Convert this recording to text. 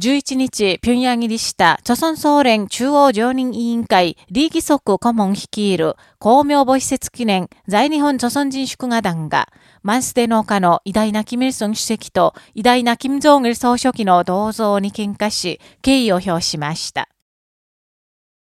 11日、平壌入りした朝鮮総連中央常任委員会李義足顧問率いる公明母施設記念在日本朝鮮人祝賀団が、マンスデ農家の偉大なキム・イルソン主席と偉大なキム・ジョン・イル総書記の銅像に喧嘩し、敬意を表しました。